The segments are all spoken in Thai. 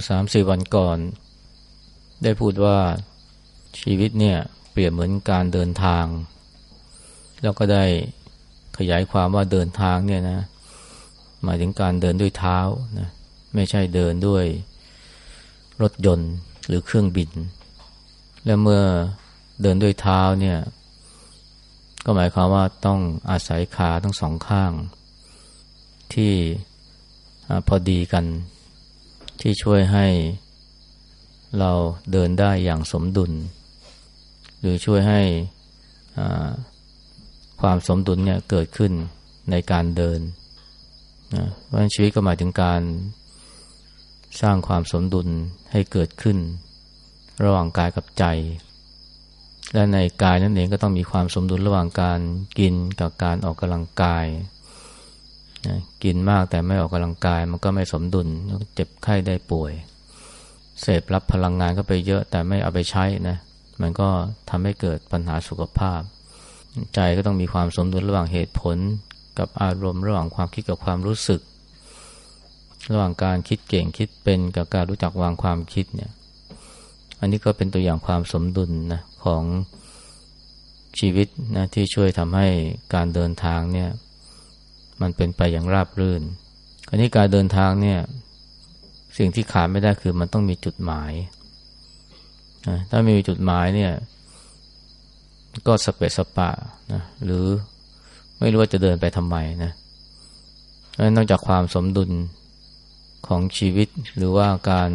อสามสี่วันก่อน ได้พูดว่าชีวิตเนี่ย เปรียบเหมือนการเดินทาง แล้วก็ได้ขยายความว่าเดินทางเนี่ยนะ หมายถึงการเดินด้วยเท้านะไม่ใช่เดินด้วยรถยนต์หรือเครื่องบิน และเมื่อเดินด้วยเท้าเนี่ย ก็หมายความว่าต้องอาศัยขาทั้งสองข้าง ที่พอดีกัน ที่ช่วยให้เราเดินได้อย่างสมดุล หรือช่วยให้ความสมดุลเนี่ยเกิดขึ้นในการเดินนะเพราะชีวิตก็หมายถึงการสร้างความสมดุลให้เกิดขึ้น ระหว่างกายกับใจ และในกายนั่นเองก็ต้องมีความสมดุลระหว่างการกินกับการออกกำลังกาย กินมากแต่ไม่ออกกำลังกาย มันก็ไม่สมดุลเจ็บไข้ได้ป่วย เสพรับพลังงานก็ไปเยอะแต่ไม่เอาไปใช้นะ มันก็ทำให้เกิดปัญหาสุขภาพ ใจก็ต้องมีความสมดุลระหว่างเหตุผล กับอารมณ์ระหว่างความคิดกับความรู้สึก ระหว่างการคิดเก่งคิดเป็นกับการรู้จักวางความคิดเนี่ย อันนี้ก็เป็นตัวอย่างความสมดุลนะของชีวิตนะที่ช่วยทำให้การเดินทางเนี่ย มันเป็นไปอย่างราบรื่นคราวนี้การเดินทางเนี่ย สิ่งที่ขาดไม่ได้คือมันต้องมีจุดหมายถ้าไม่มีจุดหมายเนี่ย ก็สเปสปะนะหรือไม่รู้ว่าจะเดินไปทำไมนะนอกจากความสมดุลของชีวิตหรือว่าการ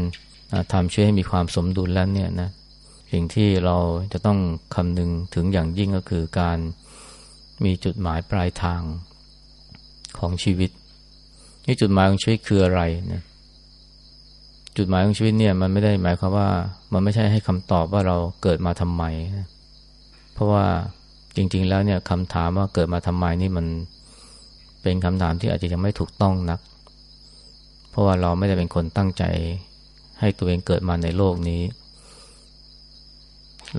ทำช่วยให้มีความสมดุลแล้วเนี่ยนะสิ่งที่เราจะต้องคำนึงถึงอย่างยิ่งก็คือการมีจุดหมายปลายทาง ของชีวิตนี่จุดหมายของชีวิตคืออะไรนะจุดหมายของชีวิตเนี่ยมันไม่ได้หมายความว่า มันไม่ใช่ให้คำตอบว่าเราเกิดมาทำไมนะเพราะว่าจริง ๆ แล้วเนี่ยคำถามว่าเกิดมาทำไมนี่มันเป็นคำถามที่อาจจะยังไม่ถูกต้องนัก เพราะว่าเราไม่ได้เป็นคนตั้งใจ ให้ตัวเองเกิดมาในโลกนี้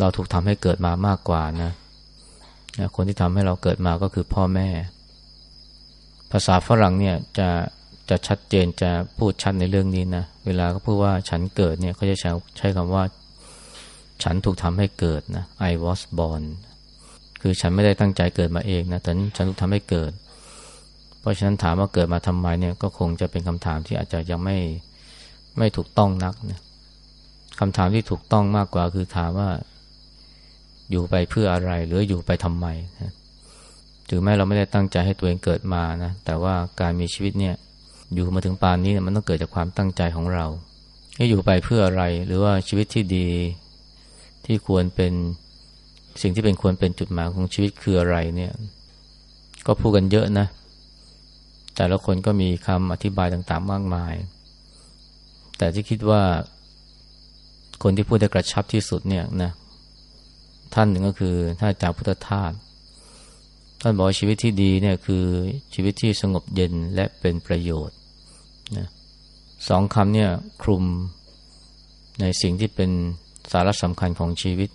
เราถูกทำให้เกิดมามากกว่านะคนที่ทำให้เราเกิดมาก็คือพ่อแม่าษาฝรั่งเนี่ยจะจะชัดเจนจะพูดชัดในเรื่องนี้นะ เวลาเขาพูดว่าฉันเกิดเนี่ยเขาจะใช้ใช้คำว่า ฉันถูกทำให้เกิดนะ I was born คือฉันไม่ได้ตั้งใจเกิดมาเองนะแต่ฉันถูกทำให้เกิด เพราะฉะนั้นถามว่าเกิดมาทำไมเนี่ยก็คงจะเป็นคำถามที่อาจจะยังไม่ไม่ถูกต้องนักนะคำถามที่ถูกต้องมากกว่าคือถามว่า อยู่ไปเพื่ออะไร หรืออยู่ไปทำไมนะ ถึงแม้เราไม่ได้ตั้งใจให้ตัวเองเกิดมานะแต่ว่าการมีชีวิตเนี่ยอยู่มาถึงปานนี้เนี่ยมันต้องเกิดจากความตั้งใจของเราให้อยู่ไปเพื่ออะไรหรือว่าชีวิตที่ดีที่ควรเป็นสิ่งที่เป็นควรเป็นจุดหมายของชีวิตคืออะไรเนี่ย ก็พูดกันเยอะนะ แต่ละคนก็มีคำอธิบายต่างๆมากมาย แต่ที่คิดว่า คนที่พูดได้กระชับที่สุดเนี่ยนะท่านหนึ่งก็คือท่านอาจารย์พุทธทาส ท่านบอกชีวิตที่ดีเนี่ยคือชีวิตที่สงบเย็นและเป็นประโยชน์นะสองคำเนี่ยคลุมในสิ่งที่เป็นสาระสำคัญของชีวิต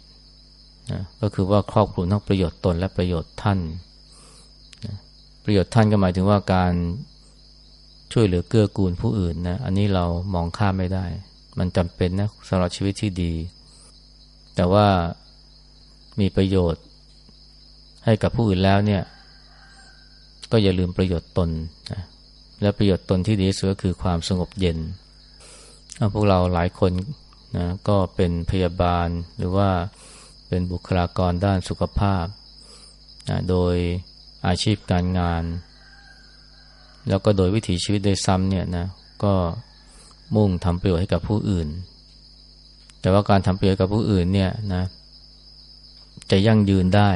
นะก็คือว่าครอบคลุมทั้งประโยชน์ตนและประโยชน์ท่านนะประโยชน์ท่านก็หมายถึงว่าการช่วยเหลือเกื้อกูลผู้อื่นนะอันนี้เรามองข้ามไม่ได้ มันจำเป็นนะสำหรับชีวิตที่ดี แต่ว่ามีประโยชน์ ให้กับผู้อื่นแล้วเนี่ย ก็อย่าลืมประโยชน์ตนนะและประโยชน์ตนที่ดีที่สุดก็คือความสงบเย็น พวกเราหลายคนนะก็เป็นพยาบาลหรือว่าเป็นบุคลากรด้านสุขภาพนะโดยอาชีพการงาน แล้วก็โดยวิถีชีวิตโดยซ้ำเนี่ยนะก็มุ่งทำประโยชน์ให้กับผู้อื่น แต่ว่าการทำประโยชน์กับผู้อื่นเนี่ยนะจะยั่งยืนได้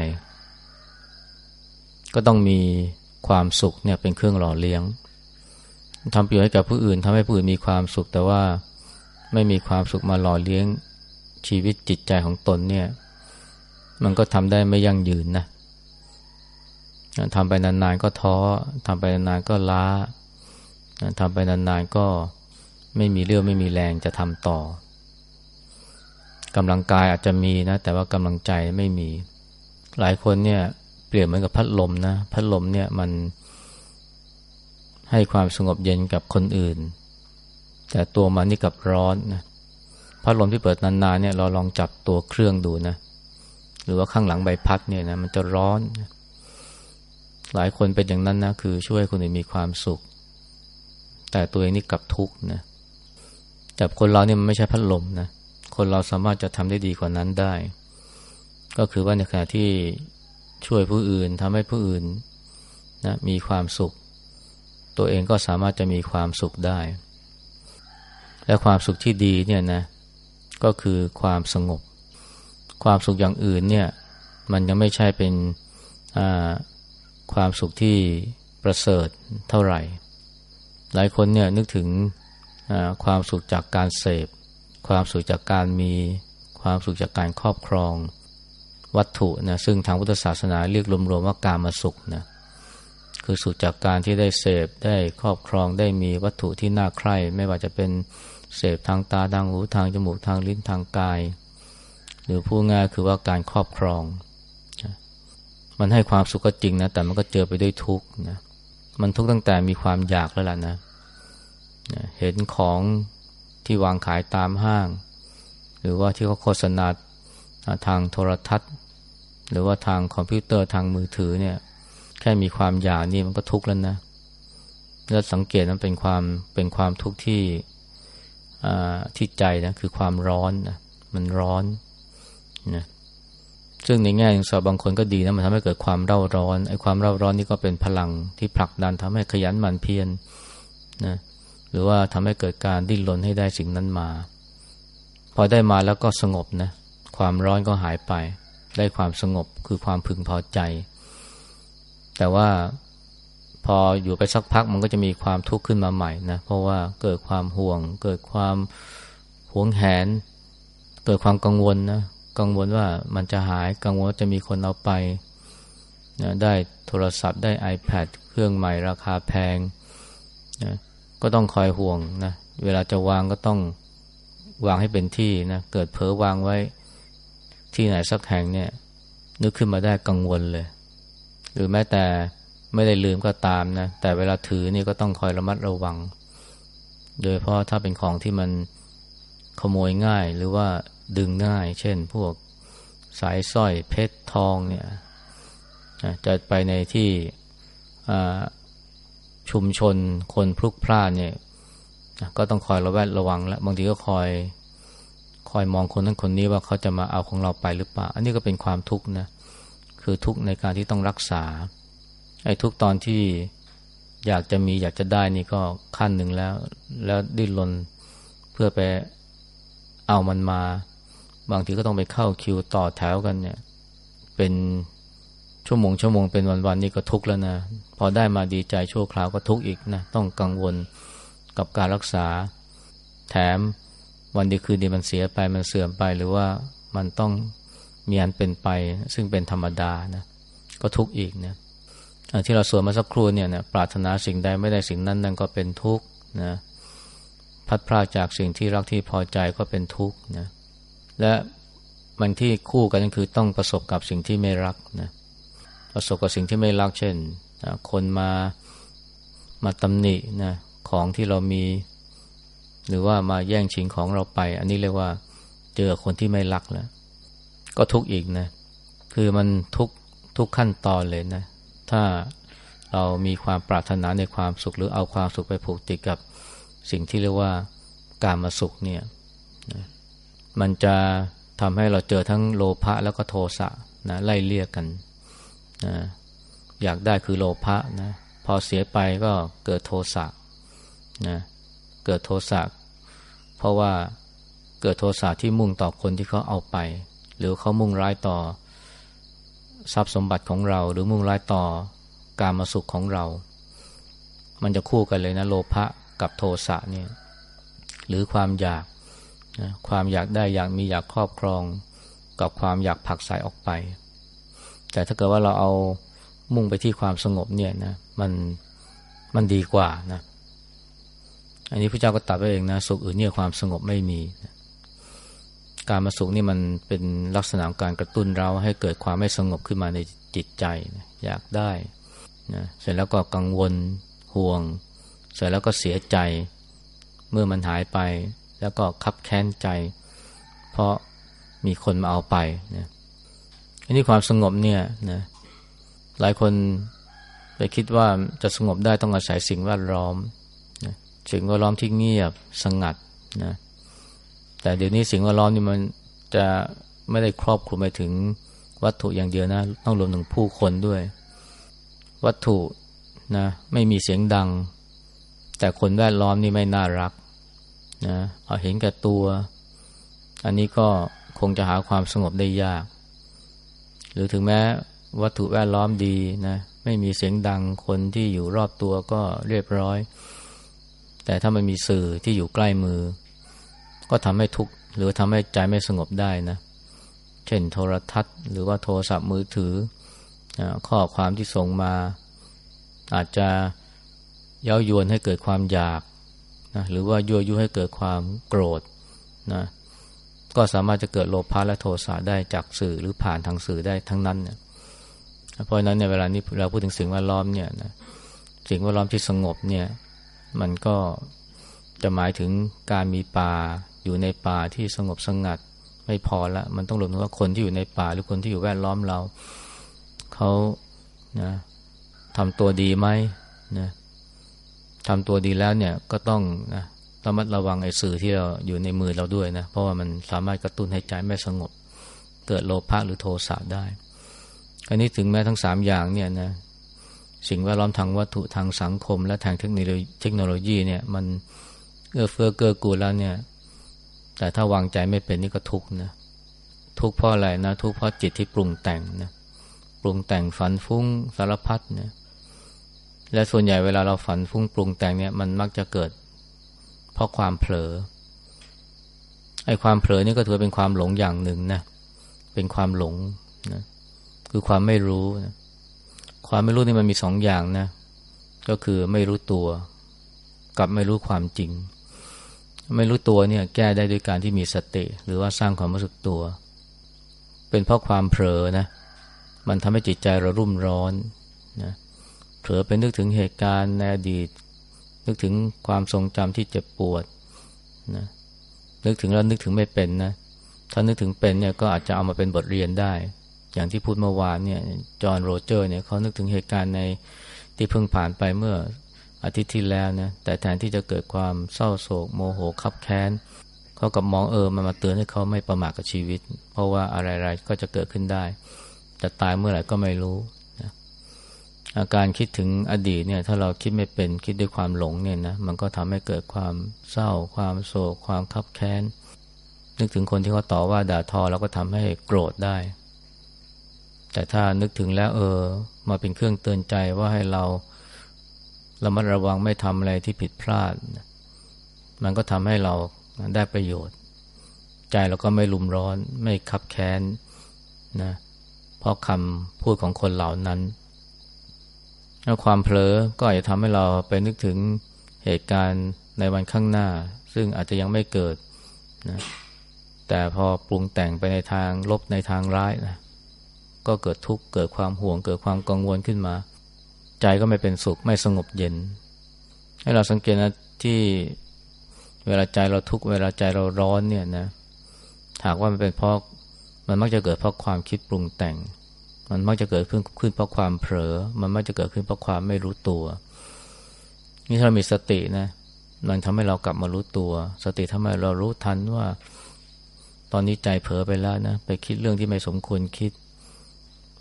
ก็ต้องมีความสุขเนี่ยเป็นเครื่องหล่อเลี้ยงทำประโยชน์ให้กับผู้อื่นทำให้ผู้อื่นมีความสุข แต่ว่าไม่มีความสุขมาหล่อเลี้ยงชีวิตจิตใจของตนเนี่ยมันก็ทำได้ไม่ยั่งยืนนะทำไปนานๆก็ท้อทำไปนานๆก็ล้าทำไปนานๆก็ไม่มีเรื่องไม่มีแรงจะทำต่อกำลังกายอาจจะมีนะ แต่ว่ากำลังใจไม่มี หลายคนเนี่ย เปรียบเหมือนกับพัดลมนะ พัดลมเนี่ยมันให้ความสงบเย็นกับคนอื่น แต่ตัวมันนี่กับร้อนนะพัดลมที่เปิดนานๆเนี่ยเราลองจับตัวเครื่องดูนะ หรือว่าข้างหลังใบพัดเนี่ยนะมันจะร้อน หลายคนเป็นอย่างนั้นนะคือช่วยคนอื่นมีความสุข แต่ตัวเองนี่กับทุกข์นะแต่คนเราเนี่ยมันไม่ใช่พัดลมนะคนเราสามารถจะทำได้ดีกว่านั้นได้ ก็คือว่าในขณะที่ ช่วยผู้อื่นทำให้ผู้อื่นนะมีความสุข ตัวเองก็สามารถจะมีความสุขได้ และความสุขที่ดีเนี่ยนะก็คือความสงบ ความสุขอย่างอื่นเนี่ยมันยังไม่ใช่เป็นความสุขที่ประเสริฐเท่าไหร่ หลายคนเนี่ยนึกถึงความสุขจากการเสพ ความสุขจากการมี ความสุขจากการครอบครอง วัตถุนะซึ่งทางพุทธศาสนาเรียกรวมๆว่าการมาสุขนะคือสุขจากการที่ได้เสพได้ครอบครองได้มีวัตถุที่น่าใคร่ ไม่ว่าจะเป็นเสพทางตาทางหูทางจมูกทางลิ้นทางกาย หรือพูดง่ายคือว่าการครอบครอง มันให้ความสุขก็จริงนะแต่มันก็เจอไปด้วยทุกข์นะมันทุกข์ตั้งแต่มีความอยากแล้วล่ะนะเห็นของที่วางขายตามห้าง หรือว่าที่เขาโฆษณาทางโทรทัศน์ หรือว่าทางคอมพิวเตอร์ทางมือถือเนี่ย แค่มีความอยากนี่มันก็ทุกข์แล้วนะแล้วสังเกตนั้นเป็นความเป็นความทุกข์ที่ที่ใจนะคือความร้อนนะมันร้อนนะซึ่งในแง่ของสาบบางคนก็ดีนะมันทำให้เกิดความเร่าร้อนไอ้ความเร่าร้อนนี่ก็เป็นพลังที่ผลักดันทำให้ขยันหมั่นเพียรนนะรือว่าทำให้เกิดการดิ้นรนให้ได้สิ่งนั้นมา พอได้มาแล้วก็สงบนะความร้อนก็หายไป ได้ความสงบคือความพึงพอใจ แต่ว่าพออยู่ไปสักพักมันก็จะมีความทุกข์ขึ้นมาใหม่นะเพราะว่าเกิดความห่วง เกิดความหวงแหน เกิดความกังวลนะกังวลว่ามันจะหายกังวลว่าจะมีคนเอาไปนะได้โทรศัพท์ได้ iPad เครื่องใหม่ราคาแพงนะก็ต้องคอยห่วงนะเวลาจะวางก็ต้องวางให้เป็นที่นะเกิดเผลอวางไว้ ที่ไหนสักแห่งเนี่ย นึกขึ้นมาได้กังวลเลย หรือแม้แต่ไม่ได้ลืมก็ตามนะ แต่เวลาถือนี่ก็ต้องคอยระมัดระวัง โดยเพราะถ้าเป็นของที่มันขโมยง่ายหรือว่าดึงง่าย เช่น พวกสายสร้อยเพชรทองเนี่ยจะไปในที่ชุมชนคนพลุกพล่านเนี่ย ก็ต้องคอยระแวดระวังและบางทีก็คอย คอยมองคนนั้นคนนี้ว่าเขาจะมาเอาของเราไปหรือเปล่า อันนี้ก็เป็นความทุกข์นะ คือทุกข์ในการที่ต้องรักษา ไอ้ทุกตอนที่อยากจะมีอยากจะได้นี่ก็ขั้นหนึ่งแล้ว แล้วดิ้นรนเพื่อไปเอามันมา บางทีก็ต้องไปเข้าคิวต่อแถวกันเนี่ย เป็นชั่วโมงชั่วโมงเป็นวันๆนี่ก็ทุกข์แล้วนะ พอได้มาดีใจชั่วคราวก็ทุกข์อีกนะ ต้องกังวลกับการรักษา แถม วันดีคืนดีมันเสียไปมันเสื่อมไปหรือว่ามันต้องมีอันเป็นไป ซึ่งเป็นธรรมดานะก็ทุกข์อีกนะที่เราสวดมาสักครู่เนี่ยนะปรารถนาสิ่งใดไม่ได้สิ่งนั้นนั่นก็เป็นทุกข์นะพัดพลาดจากสิ่งที่รักที่พอใจก็เป็นทุกข์นะและมันที่คู่กันก็คือต้องประสบกับสิ่งที่ไม่รักนะประสบกับสิ่งที่ไม่รักเช่น คนมามาตำหนินะของที่เรามี หรือว่ามาแย่งชิงของเราไป อันนี้เรียกว่าเจอคนที่ไม่รักแล้ว ก็ทุกข์อีกนะ คือมันทุกทุกขั้นตอนเลยนะ ถ้าเรามีความปรารถนาในความสุข หรือเอาความสุขไปผูกติดกับสิ่งที่เรียกว่าการมาสุขเนี่ยนะมันจะทำให้เราเจอทั้งโลภะแล้วก็โทสะนะไล่เลี่ยกันนะอยากได้คือโลภะนะพอเสียไปก็เกิดโทสะนะ เกิดโทสะเพราะว่าเกิดโทสะที่มุ่งต่อคนที่เขาเอาไป หรือเขามุ่งร้ายต่อ ทรัพย์สมบัติของเรา หรือมุ่งร้ายต่อการมาสุขของเรา มันจะคู่กันเลยนะโลภะกับโทสะเนี่ยหรือความอยากนะความอยากได้อยากมีอยากครอบครอง กับความอยากผักสายออกไป แต่ถ้าเกิดว่าเราเอามุ่งไปที่ความสงบเนี่ยนะมันมันดีกว่านะ อันนี้พระเจ้าก็ตัดไว้เองนะสุขอื่นเนี่ยความสงบไม่มี การมาสุขนี่มันเป็นลักษณะการกระตุ้นเราให้เกิดความไม่สงบขึ้นมาในจิตใจนะอยากได้นะเสร็จแล้วก็กังวลห่วง เสร็จแล้วก็เสียใจ เมื่อมันหายไป แล้วก็คับแค้นใจ เพราะมีคนมาเอาไปนะอันนี้ความสงบเนี่ยนะหลายคนไปคิดว่าจะสงบได้ต้องอาศัยสิ่งแวดล้อม สิ่งแวดล้อมที่เงียบสงัดนะแต่เดี๋ยวนี้สิ่งแวดล้อมนี่มันจะไม่ได้ครอบคลุมไปถึงวัตถุอย่างเดียวนะ ต้องรวมถึงผู้คนด้วย วัตถุนะไม่มีเสียงดัง แต่คนแวดล้อมนี่ไม่น่ารักนะเอาเห็นแก่ตัว อันนี้ก็คงจะหาความสงบได้ยาก หรือถึงแม้วัตถุแวดล้อมดีนะไม่มีเสียงดังคนที่อยู่รอบตัวก็เรียบร้อย แต่ถ้ามันมีสื่อที่อยู่ใกล้มือ ก็ทำให้ทุกข์หรือทำให้ใจไม่สงบได้นะ เช่นโทรทัศน์ หรือว่าโทรศัพท์มือถือ ข้อความที่ส่งมา อาจจะเย้ายวนให้เกิดความอยากนะหรือว่ายั่วยุให้เกิดความโกรธนะก็สามารถจะเกิดโลภะและโทสะได้จากสื่อหรือผ่านทางสื่อได้ทั้งนั้นเนี่ยเพราะฉะนั้นเนี่ยเวลานี้เราพูดถึงสิ่งแวดล้อมเนี่ยนะสิ่งแวดล้อมที่สงบเนี่ย มันก็จะหมายถึงการมีป่าอยู่ในป่าที่สงบสงัด ไม่พอละ มันต้องรวมถึงว่าคนที่อยู่ในป่าหรือคนที่อยู่แวดล้อมเราเขานะทำตัวดีไหมนะทำตัวดีแล้วเนี่ยก็ต้องนะระมัดระวังไอ้สื่อที่เราอยู่ในมือเราด้วยนะเพราะว่ามันสามารถกระตุ้นให้ใจไม่สงบ เกิดโลภะหรือโทสะได้อันนี้ถึงแม้ทั้งสามอย่างเนี่ยนะ สิ่งแวดล้อมทางวัตถุทางสังคม และทางเทคโนโลยีเนี่ยมันเอื้อเฟื้อเกื้อกูลแล้วเนี่ย แต่ถ้าวางใจไม่เป็นนี่ก็ทุกข์นะทุกข์เพราะอะไรนะ ทุกข์เพราะจิตที่ปรุงแต่งนะปรุงแต่งฝันฟุ้งสารพัดนี่ยและส่วนใหญ่เวลาเราฝันฟุ้งปรุงแต่งเนี่ยมันมักจะเกิด เพราะความเผลอไอ้ความเผลอนี่ก็ถือเป็นความหลงอย่างหนึ่งนะเป็นความหลงนะคือความไม่รู้นะ ความไม่รู้นี่มันมีสองอย่างนะ ก็คือไม่รู้ตัวกับไม่รู้ความจริง ไม่รู้ตัวเนี่ยแก้ได้ด้วยการที่มีสติ หรือว่าสร้างความรู้สึกตัว เป็นเพราะความเผลอนะ มันทำให้จิตใจเรารุ่มร้อนนะเผลอไปนึกถึงเหตุการณ์ในอดีต นึกถึงความทรงจำที่เจ็บปวดนะนึกถึงแล้วนึกถึงไม่เป็นนะ ถ้านึกถึงเป็นเนี่ยก็อาจจะเอามาเป็นบทเรียนได้ อย่างที่พูดเมื่อวานเนี่ยจอห์นโรเจอร์เนี่ยเขานึกถึงเหตุการณ์ในที่เพิ่งผ่านไปเมื่ออาทิตย์ที่แล้วนะแต่แทนที่จะเกิดความเศร้าโศกโมโหคับแค้นเขากับมองเออมันมาเตือนให้เขาไม่ประมาทกับชีวิต เพราะว่าอะไรๆก็จะเกิดขึ้นได้ จะตายเมื่อไหร่ก็ไม่รู้นะอาการคิดถึงอดีตเนี่ยถ้าเราคิดไม่เป็นคิดด้วยความหลงเนี่ยนะมันก็ทำให้เกิดความเศร้า ความโศก ความคับแค้นนึกถึงคนที่เขาต่อว่าด่าทอเราก็ทำให้โกรธได้ แต่ถ้านึกถึงแล้วเออ มาเป็นเครื่องเตือนใจว่าให้เราระมัดระวังไม่ทำอะไรที่ผิดพลาด มันก็ทำให้เราได้ประโยชน์ ใจเราก็ไม่ลุมร้อน ไม่คับแค้นนะเพราะคำพูดของคนเหล่านั้นแล้วความเผลอก็อาจจะทำให้เราไปนึกถึงเหตุการณ์ในวันข้างหน้า ซึ่งอาจจะยังไม่เกิดนะแต่พอปรุงแต่งไปในทางลบในทางร้ายนะ ก็เกิดทุกข์เกิดความห่วง เกิดความกังวลขึ้นมา ใจก็ไม่เป็นสุขไม่สงบเย็น ให้เราสังเกตนะที่เวลาใจเราทุกข์เวลาใจเราร้อนเนี่ยนะหากว่ามันเป็นเพราะมันมักจะเกิดเพราะความคิดปรุงแต่ง มันมักจะเกิดขึ้นขึ้นเพราะความเผลอ มันมักจะเกิดขึ้นเพราะความไม่รู้ตัว นี่ถ้าเรามีสตินะมันทำให้เรากลับมารู้ตัว สติทำให้เรารู้ทันว่า ตอนนี้ใจเผลอไปแล้วนะไปคิดเรื่องที่ไม่สมควรคิด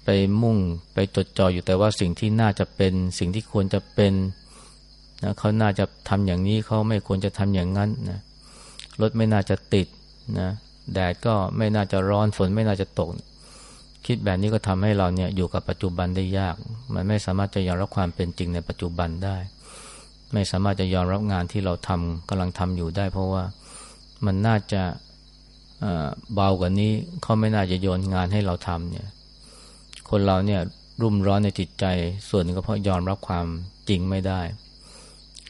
ไปมุ่งไปจดจ่ออยู่แต่ว่าสิ่งที่น่าจะเป็น สิ่งที่ควรจะเป็นนะเขาน่าจะทำอย่างนี้เขาไม่ควรจะทำอย่างนั้นนะรถไม่น่าจะติดนะแดดก็ไม่น่าจะร้อนฝนไม่น่าจะตก คิดแบบนี้ก็ทำให้เราเนี่ยอยู่กับปัจจุบันได้ยาก มันไม่สามารถจะยอมรับความเป็นจริงในปัจจุบันได้ ไม่สามารถจะยอมรับงานที่เราทำกำลังทำอยู่ได้ เพราะว่ามันน่าจะเบากว่านี้เขาไม่น่าจะโยนงานให้เราทำเนี่ย คนเราเนี่ยรุ่มร้อนในจิตใจ ส่วนนึงก็เพราะยอมรับความจริงไม่ได้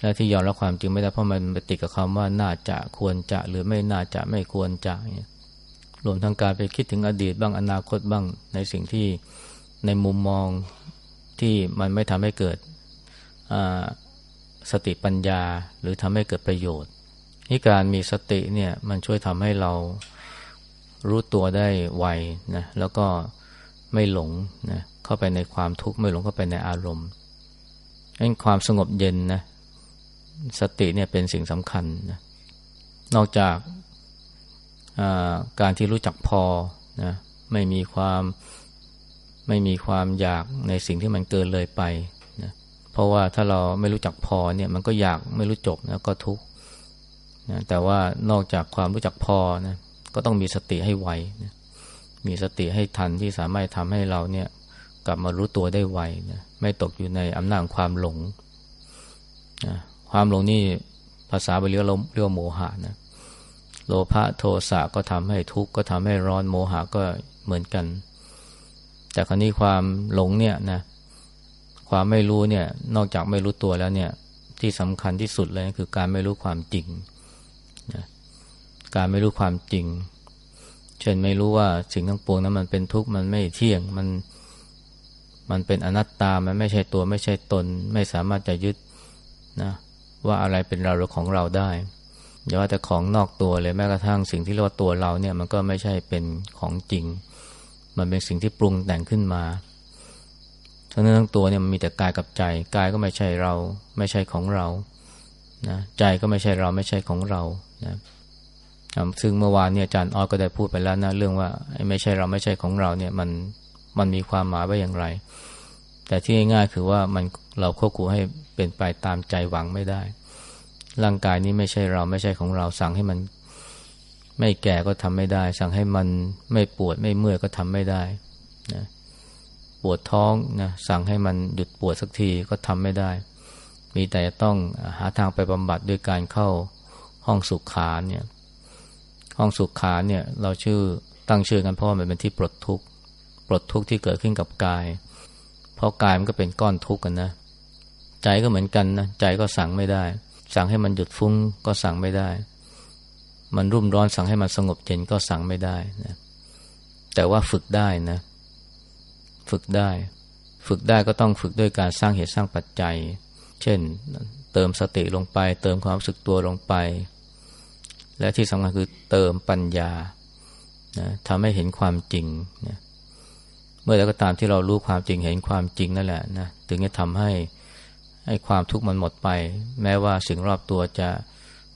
และที่ยอมรับความจริงไม่ได้เพราะมันไปติดกับคำว่าน่าจะควรจะหรือไม่น่าจะไม่ควรจะเนี่ยรวมทั้งการไปคิดถึงอดีตบ้างอนาคตบ้างในสิ่งที่ในมุมมองที่มันไม่ทำให้เกิดสติปัญญาหรือทำให้เกิดประโยชน์นี่การมีสติเนี่ยมันช่วยทำให้เรารู้ตัวได้ไวนะแล้วก็ ไม่หลงนะเข้าไปในความทุกข์ไม่หลงเข้าไปในอารมณ์นั่นความสงบเย็นนะสติเนี่ยเป็นสิ่งสำคัญนะนอกจากการที่รู้จักพอนะไม่มีความไม่มีความอยากในสิ่งที่มันเกินเลยไปนะเพราะว่าถ้าเราไม่รู้จักพอเนี่ยมันก็อยากไม่รู้จบนะก็ทุกข์นะแต่ว่านอกจากความรู้จักพอนะก็ต้องมีสติให้ไวนะ มีสติให้ทันที่สามารถทำให้เราเนี่ย กลับมารู้ตัวได้ไวนะไม่ตกอยู่ในอำนาจความหลงนะความหลงนี่ภาษาบาลีเรียกโมหะนะโลภะโทสะก็ทำให้ทุกข์ก็ทำให้ร้อนโมหะก็เหมือนกัน แต่คราวนี้ความหลงเนี่ยนะความไม่รู้เนี่ยนอกจากไม่รู้ตัวแล้วเนี่ย ที่สำคัญที่สุดเลยคือการไม่รู้ความจริงนะการไม่รู้ความจริง เช่นไม่รู้ว่าสิ่งทั้งปวงนั้นมันเป็นทุกข์มันไม่เที่ยงมันมันเป็นอนัตตา มันไม่ใช่ตัวไม่ใช่ตน ไม่สามารถจะยึดนะว่าอะไรเป็นเราหรือของเราได้อย่าว่าแต่ของนอกตัวเลยแม้กระทั่งสิ่งที่เรียกว่าตัวเราเนี่ยมันก็ไม่ใช่เป็นของจริง มันเป็นสิ่งที่ปรุงแต่งขึ้นมาทั้งนั้นทั้งตัวเนี่ยมันมีแต่กายกับใจกายก็ไม่ใช่เรา ไม่ใช่ของเรานะใจก็ไม่ใช่เราไม่ใช่ของเรานะ ซึ่งเมื่อวานเนี่ยอาจารย์ออก็ได้พูดไปแล้วนะเรื่องว่าไม่ใช่เราไม่ใช่ของเราเนี่ยมันมันมีความหมายว่าอย่างไร แต่ที่ง่ายๆคือว่ามันเราควบคุมให้เป็นไปตามใจหวังไม่ได้ ร่างกายนี้ไม่ใช่เราไม่ใช่ของเราสั่งให้มัน ไม่แก่ก็ทำไม่ได้ สั่งให้มันไม่ปวดไม่เมื่อยก็ทำไม่ได้นะปวดท้องนะสั่งให้มันหยุดปวดสักทีก็ทำไม่ได้ มีแต่ต้องหาทางไปบำบัดด้วยการเข้าห้องสุขขาเนี่ย ห้องสุขขาเนี่ย เราชื่อตั้งชื่อกันเพราะว่ามันเป็นที่ปลดทุกข์ปลดทุกข์ที่เกิดขึ้นกับกาย เพราะกายมันก็เป็นก้อนทุกข์กันนะ ใจก็เหมือนกันนะใจก็สั่งไม่ได้ สั่งให้มันหยุดฟุ้งก็สั่งไม่ได้ มันรุ่มร้อนสั่งให้มันสงบเย็นก็สั่งไม่ได้นะแต่ว่าฝึกได้นะ ฝึกได้ ฝึกได้ก็ต้องฝึกด้วยการสร้างเหตุสร้างปัจจัย เช่น เติมสติลงไป เติมความรู้สึกตัวลงไป และที่สำคัญคือเติมปัญญานะทำให้เห็นความจริงนะเมื่อแล้วก็ตามที่เรารู้ความจริงเห็นความจริงนั่นแหละนะถึงจะทำให้ให้ความทุกข์มันหมดไป แม้ว่าสิ่งรอบตัวจะ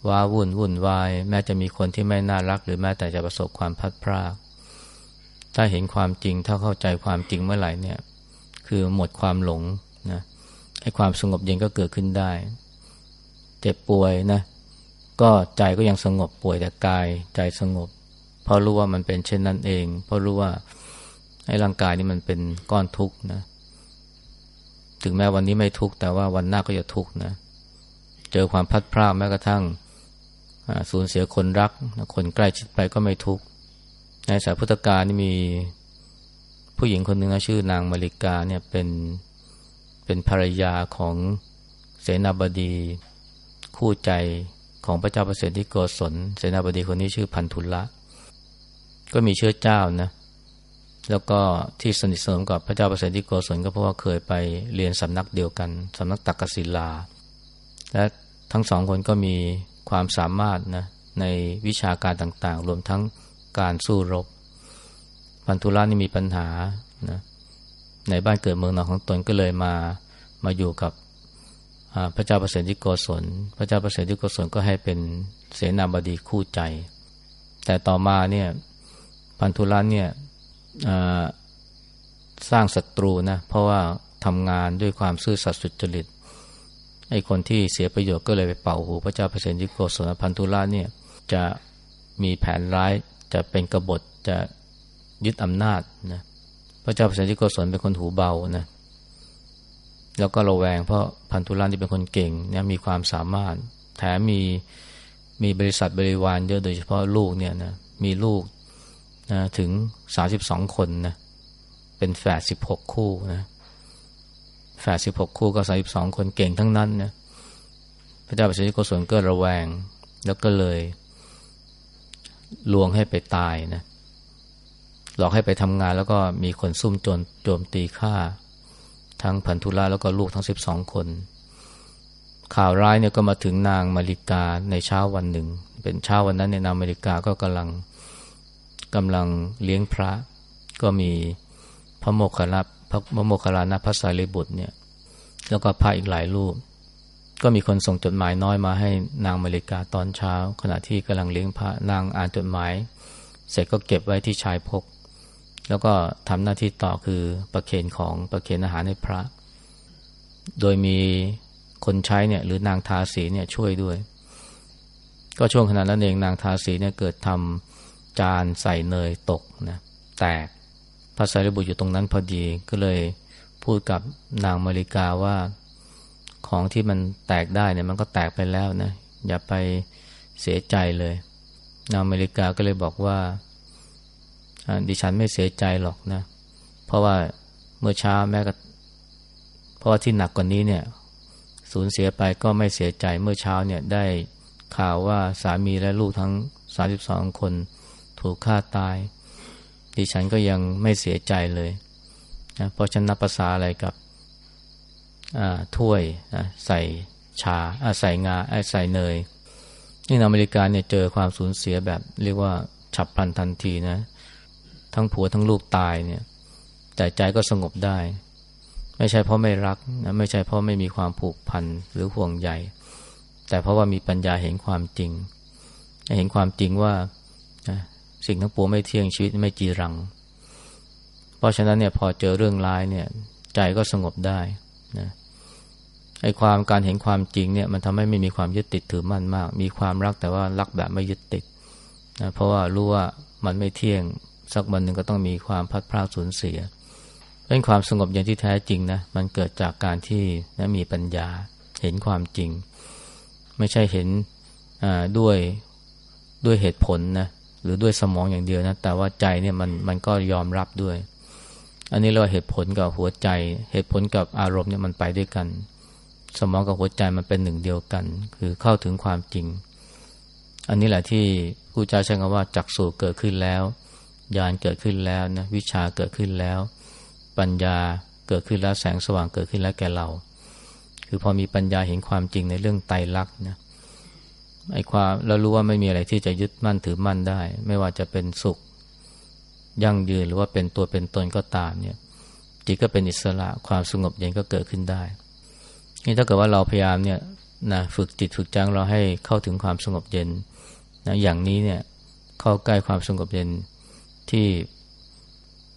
ว้าวุ่นวุ่นวาย แม้จะมีคนที่ไม่น่ารัก หรือแม้แต่จะประสบความพัดพรากถ้าเห็นความจริงถ้าเข้าใจความจริงเมื่อไหร่เนี่ย คือหมดความหลงนะให้ความสงบเย็นก็เกิดขึ้นได้ เจ็บป่วยนะ ก็ใจก็ยังสงบป่วยแต่กายใจสงบ เพราะรู้ว่ามันเป็นเช่นนั้นเอง เพราะรู้ว่าให้ร่างกายนี้มันเป็นก้อนทุกข์นะ ถึงแม้วันนี้ไม่ทุกข์แต่ว่าวันหน้าก็จะทุกข์นะ เจอความพัดพลาดแม้กระทั่งสูญเสียคนรัก คนใกล้ชิดไปก็ไม่ทุกข์ ในสายพุทธกาลนี่มีผู้หญิงคนหนึ่งชื่อนางมาริกาเนี่ยเป็นเป็นภรรยาของเสนาบดีคู่ใจ ของพระเจ้าประเสริฐที่โกศลเสนาบดีคนนี้ชื่อพันธุละ ก็มีเชื้อเจ้านะ แล้วก็ที่สนิทสนมกับพระเจ้าประเสริฐที่โกศลก็เพราะว่าเคยไปเรียนสำนักเดียวกันสำนักตักกศิลา และทั้งสองคนก็มีความสามารถนะในวิชาการต่างๆ รวมทั้งการสู้รบ พันธุรานี่มีปัญหานะในบ้านเกิดเมืองนอนของตนก็เลยมามาอยู่กับ พระเจ้าประเสริฐที่โกศล พระเจ้าประเสริฐที่โกศลก็ให้เป็นเสนาบดีคู่ใจ แต่ต่อมาเนี่ยพันธุราเนี่ยสร้างศัตรูนะเพราะว่าทำงานด้วยความซื่อสัตย์สุจริตไอ้คนที่เสียประโยชน์ก็เลยไปเป่าหูพระเจ้าเปรตยิโกศลพันธุราเนี่ยจะมีแผนร้ายจะเป็นกบฏจะยึดอำนาจนะพระเจ้าเปรตยิโกศลเป็นคนหูเบานะ แล้วก็ระแวงเพราะพันธุรันที่เป็นคนเก่งเนี่ยมีความสามารถ แถมมีมีบริษัทบริวารเยอะโดยเฉพาะลูกเนี่ยนะมีลูกนะถึงสาสิบสองคนนะเป็นแฝดสิบหกคู่นะแฝดสิบหกคู่ก็สาสิบสองคนเก่งทั้งนั้นนะพระเจ้าประสิทธิโกศลก็ระแวง แล้วก็เลยลวงให้ไปตายนะหลอกให้ไปทำงานแล้วก็มีคนซุ่มโจรโจมตีฆ่า ทั้งพันธุระแล้วก็ลูกทั้งสิบสองคน ข่าวร้ายเนี่ยก็มาถึงนางมาริกาในเช้าวันหนึ่ง เป็นเช้าวันนั้นเนี่ยนางมาริกาก็กำลังกำลังเลี้ยงพระ ก็มีพระโมคคัลลาพระโมคคัลลานะพระสารีบุตรเนี่ย แล้วก็พระอีกหลายรูป ก็มีคนส่งจดหมายน้อยมาให้นางมาริกาตอนเช้า ขณะที่กำลังเลี้ยงพระนางอ่านจดหมาย เสร็จก็เก็บไว้ที่ชายพก แล้วก็ทำหน้าที่ต่อคือประเคนของประเคนอาหารให้พระ โดยมีคนใช้เนี่ยหรือนางทาสีเนี่ยช่วยด้วย ก็ช่วงขณะนั้นเองนางทาสีเนี่ยเกิดทำจานใส่เนยตกนะแตกพระสารีบุตรอยู่ตรงนั้นพอดีก็เลยพูดกับนางมาริกาว่าของที่มันแตกได้เนี่ยมันก็แตกไปแล้วนะอย่าไปเสียใจเลย นางมาริกาก็เลยบอกว่า ดิฉันไม่เสียใจหรอกนะ เพราะว่าเมื่อเช้าแม้ก็เพราะว่าที่หนักกว่านี้เนี่ย สูญเสียไปก็ไม่เสียใจเมื่อเช้าเนี่ยได้ข่าวว่าสามีและลูกทั้งสาสิบสองคนถูกฆ่าตาย ดิฉันก็ยังไม่เสียใจเลยนะเพราะฉันนับภาษาอะไรกับถ้วยใส่ชาใส่งาใส่เนยนี่อเมริกาเนี่ยเจอความสูญเสียแบบเรียกว่าฉับพลันทันทีนะ ทั้งผัวทั้งลูกตายเนี่ย แต่ใจก็สงบได้ ไม่ใช่เพราะไม่รักนะไม่ใช่เพราะไม่มีความผูกพันหรือห่วงใยแต่เพราะว่ามีปัญญาเห็นความจริง เห็นความจริงว่าสิ่งทั้งปวงไม่เที่ยงชีวิตไม่จีรัง เพราะฉะนั้นเนี่ยพอเจอเรื่องร้ายเนี่ย ใจก็สงบได้นะไอ้ความการเห็นความจริงเนี่ยมันทำให้ไม่มีความยึดติดถือมั่นมาก มีความรักแต่ว่ารักแบบไม่ยึดติดนะเพราะว่ารู้ว่ามันไม่เที่ยง สักวันหนึ่งก็ต้องมีความพัดพลาดสูญเสียเป็นความสงบอย่างที่แท้จริงนะมันเกิดจากการที่นะมีปัญญาเห็นความจริง ไม่ใช่เห็นด้วยด้วยเหตุผลนะหรือด้วยสมองอย่างเดียวนะแต่ว่าใจเนี่ยมันมันก็ยอมรับด้วย อันนี้เราเหตุผลกับหัวใจ เหตุผลกับอารมณ์เนี่ยมันไปด้วยกัน สมองกับหัวใจมันเป็นหนึ่งเดียวกัน คือเข้าถึงความจริง อันนี้แหละที่ผู้เจ้าใช้คำว่าจักสูเกิดขึ้นแล้ว ญาณเกิดขึ้นแล้วนะวิชาเกิดขึ้นแล้ว ปัญญาเกิดขึ้นแล้วแสงสว่างเกิดขึ้นแล้วแก่เรา คือพอมีปัญญาเห็นความจริงในเรื่องไตรลักษณ์นะไอ้ความเรารู้ว่าไม่มีอะไรที่จะยึดมั่นถือมั่นได้ ไม่ว่าจะเป็นสุข ยั่งยืนหรือว่าเป็นตัวเป็นตนก็ตามเนี่ยจิตก็เป็นอิสระความสงบเย็นก็เกิดขึ้นได้นี่ถ้าเกิดว่าเราพยายามเนี่ยนะฝึกจิตฝึกใจเราให้เข้าถึงความสงบเย็นนะอย่างนี้เนี่ยเข้าใกล้ความสงบเย็น ที่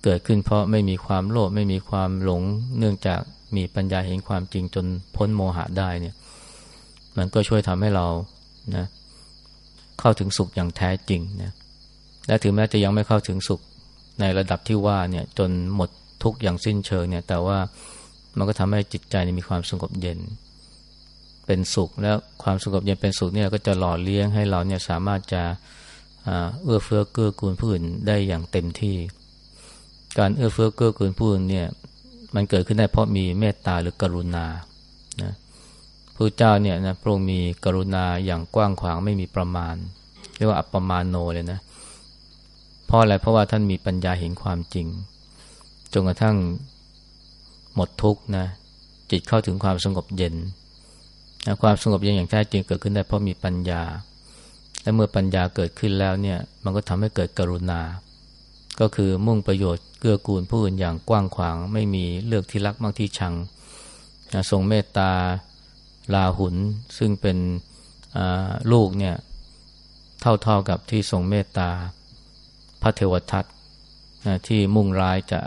เกิดขึ้นเพราะไม่มีความโลภไม่มีความหลง เนื่องจากมีปัญญาเห็นความจริงจนพ้นโมหะได้เนี่ย มันก็ช่วยทำให้เรานะเข้าถึงสุขอย่างแท้จริงนะและถึงแม้จะยังไม่เข้าถึงสุขในระดับที่ว่าเนี่ยจนหมดทุกอย่างสิ้นเชิงเนี่ย แต่ว่ามันก็ทำให้จิตใจมีความสงบเย็น เป็นสุขแล้วความสงบเย็นเป็นสุขเนี่ยก็จะหล่อเลี้ยงให้เราเนี่ยสามารถจะเเอื้อเฟื้อเกื้อกูลผู้อื่นได้อย่างเต็มที่ การเอื้อเฟื้อเกื้อกูลผู้อื่นเนี่ยมันเกิดขึ้นได้เพราะมีเมตตาหรือกรุณานะพระเจ้าเนี่ยนะพระองค์มีกรุณาอย่างกว้างขวางไม่มีประมาณ เรียกว่าอัปปมาโนเลยนะเพราะอะไรเพราะว่าท่านมีปัญญาเห็นความจริงจนกระทั่งหมดทุกข์นะจิตเข้าถึงความสงบเย็นนะความสงบเย็นอย่างแท้จริงเกิดขึ้นได้เพราะมีปัญญา และเมื่อปัญญาเกิดขึ้นแล้วเนี่ยมันก็ทำให้เกิดกรุณา ก็คือมุ่งประโยชน์เกื้อกูลผู้อื่นอย่างกว้างขวาง ไม่มีเลือกที่รักมากที่ชังทรงเมตตาลาหุนซึ่งเป็นลูกเนี่ยเท่าๆกับที่ทรงเมตตาพระเทวทัตที่มุ่งร้ายจะ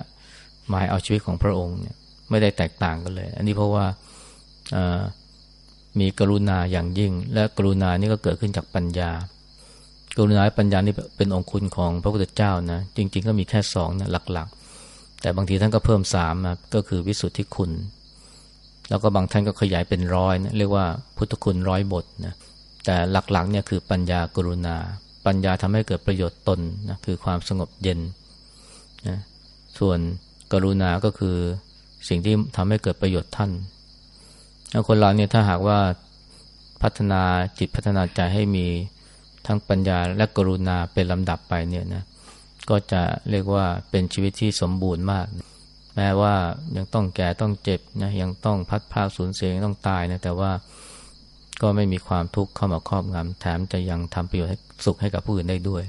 หมายเอาชีวิตของพระองค์เนี่ยไม่ได้แตกต่างกันเลย อันนี้เพราะว่า มีกรุณาอย่างยิ่ง และกรุณานี่ก็เกิดขึ้นจากปัญญา กรุณาปัญญานี่เป็นองคุณของพระพุทธเจ้านะจริง ๆ ก็มีแค่สองนะหลักๆ แต่บางทีท่านก็เพิ่มสามนะก็คือวิสุทธิคุณ แล้วก็บางท่านก็ขยายเป็นร้อยนะเรียกว่าพุทธคุณร้อยบทนะแต่หลักๆเนี่ยคือปัญญากรุณา ปัญญาทำให้เกิดประโยชน์ตนนะคือความสงบเย็นนะส่วนกรุณาก็คือสิ่งที่ทำให้เกิดประโยชน์ท่าน คนเราเนี่ยถ้าหากว่าพัฒนาจิตพัฒนาใจให้มีทั้งปัญญาและกรุณาเป็นลำดับไปเนี่ยนะก็จะเรียกว่าเป็นชีวิตที่สมบูรณ์มาก แม้ว่ายังต้องแก่ต้องเจ็บนะยังต้องพัดพาสูญเสียยังต้องตายนะแต่ว่าก็ไม่มีความทุกข์เข้ามาครอบงำแถมจะยังทำประโยชน์ให้สุขให้กับผู้อื่นได้ด้วย